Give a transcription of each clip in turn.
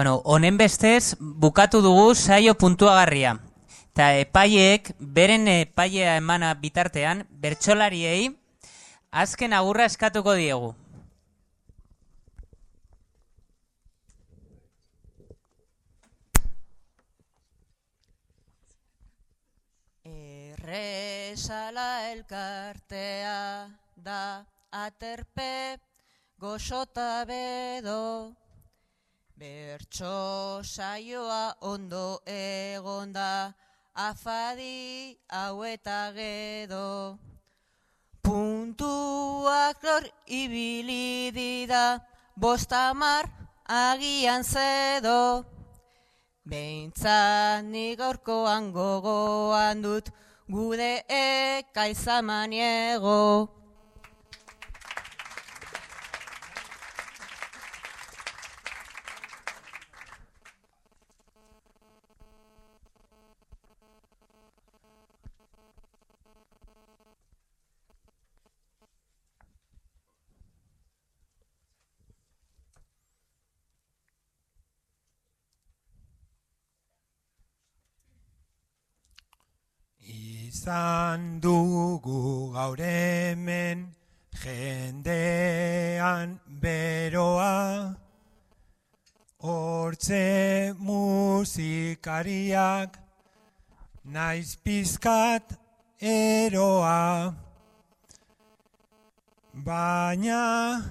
Bueno, honen bestez, bukatu dugu saio puntuagarria. Eta epaiek, beren epaia emana bitartean, bertsolariei, azken agurra eskatuko diegu. Erresala elkartea da aterpe goxota bedo. Bertso saioa ondo egonda afadi hau eta gedo. Puntuak lor ibili dida bostamar agian zedo. Behintzat nik gorkoan gogoan dut gude eka Izan dugu gaur hemen jendean beroa, hortze musikariak naiz pizkat eroa. Baina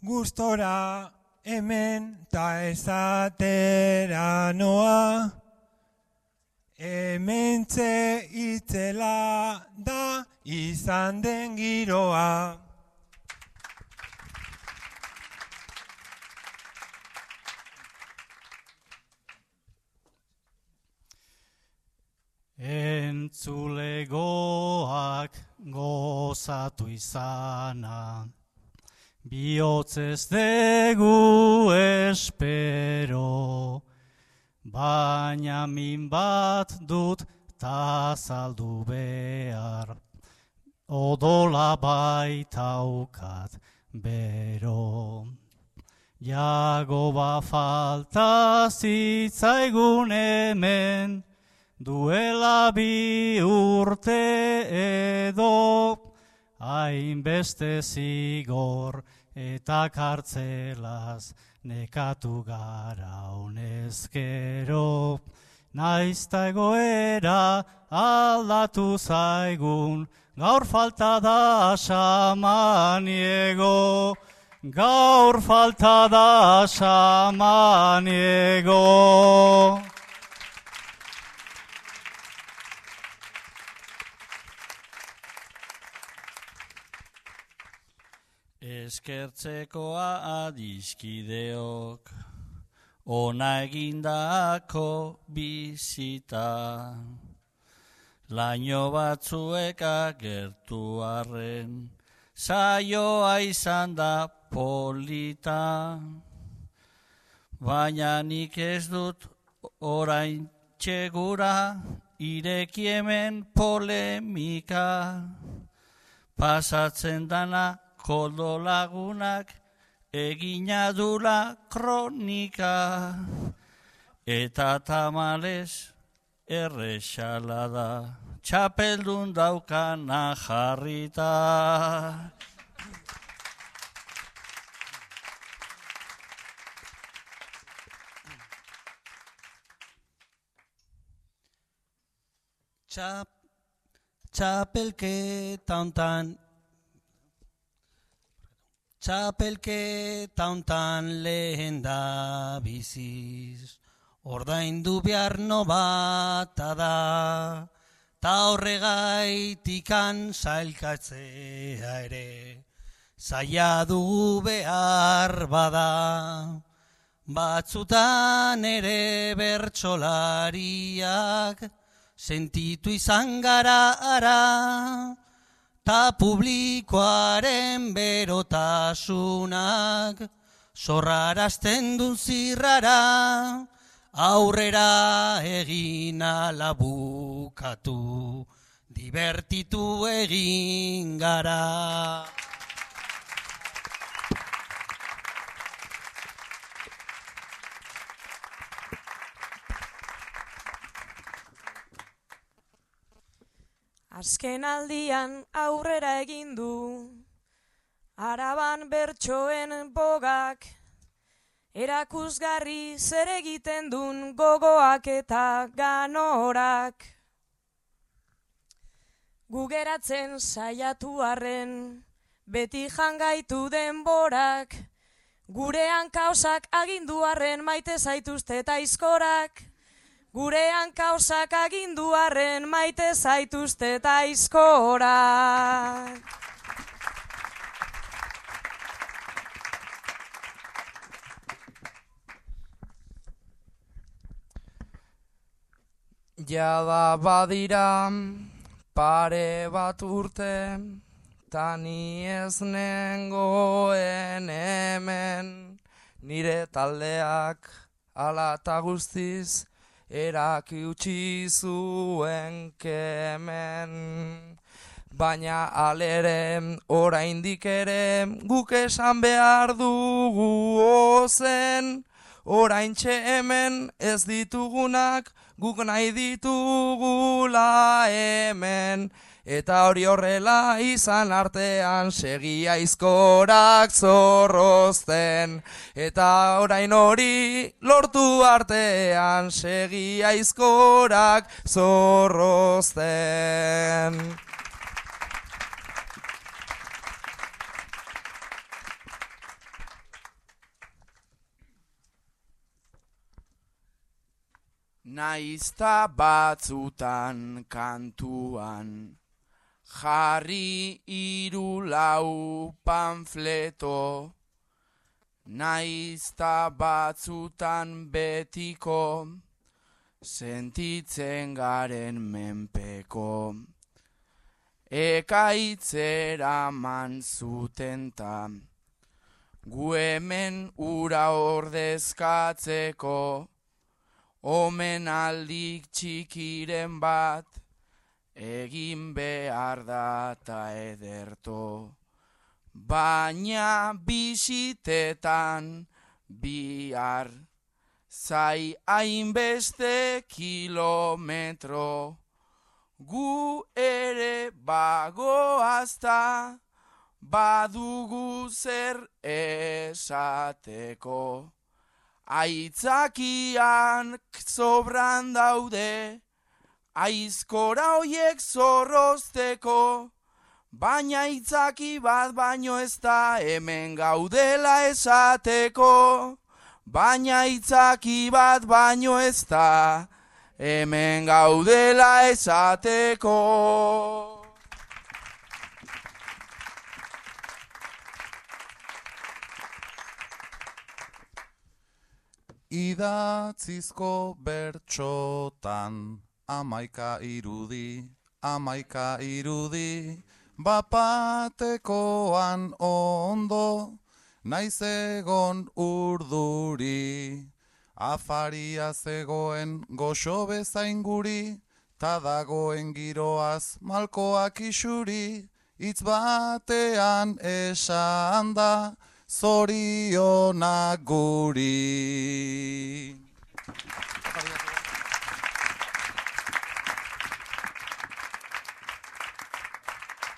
gustora hemen ta ezatera noa, Hementze itzela da izan den giroa. Entzulegoak gozatu izana, bihotzez degu espero, baina min bat dut ta saldu behar, odola baitaukat bero. Jago ba falta zitzaigun hemen, duela bi urte edo, hainbeste zigor eta kartzelaz, nekatu gara honezkero. Naizta egoera aldatu zaigun, gaur falta da samaniego. Gaur falta da samaniego. Eskertzekoa adiskideok, ona egindako bizita. Laino batzuek agertu arren, saioa izan da polita. Baina nik ez dut orain txegura, irekiemen polemika. Pasatzen dana koldo lagunak egina dula kronika eta tamales errexala da txapeldun daukana jarrita. Txap, txapelketa hontan Txapelketa hontan lehen da biziz, ordaindu behar no bata da, ta horregaitikan zailkatzea ere, zaila du behar bada. Batzutan ere bertsolariak, sentitu izan gara ara, ta publikoaren berotasunak zorrarazten dun zirrara aurrera egin alabukatu divertitu egin gara. Azken aldian aurrera egin du, araban bertsoen bogak, erakusgarri zer egiten dun gogoak eta ganorak. Gugeratzen saiatu arren, beti jangaitu denborak, gurean kausak agindu arren maite zaituzte eta izkorak. Gurean kausak agindu arren maite zaituzte eta izkorak. Jada badira pare bat urte, tani ez nengoen hemen, nire taldeak ala eta guztiz, eraki utzi zuen kemen. Baina alere oraindik ere guk esan behar dugu ozen, oraintxe hemen ez ditugunak guk nahi ditugula hemen. Eta hori horrela izan artean segia izkorak zorrozten. Eta orain hori lortu artean segia izkorak zorrozten. Naizta batzutan kantuan jarri hiru lau panfleto naizta batzutan betiko sentitzen garen menpeko. Ekaitzera man zuten ta gu hemen ura ordezkatzeko omen aldik txikiren bat egin behar da ta ederto. Baina bisitetan bihar zai hainbeste kilometro. Gu ere bagoazta badugu zer esateko. Aitzakian sobran daude, aizkora hoiek zorrozteko, baina itzaki bat baino ez da hemen gaudela esateko. Baina itzaki bat baino ez da hemen gaudela esateko. Idatzizko bertxotan amaika irudi, amaika irudi, bapatekoan ondo, naiz egon urduri. Afaria zegoen goxo bezain guri, ta dagoen giroaz malkoak isuri, hitz batean esan da, zorionak guri.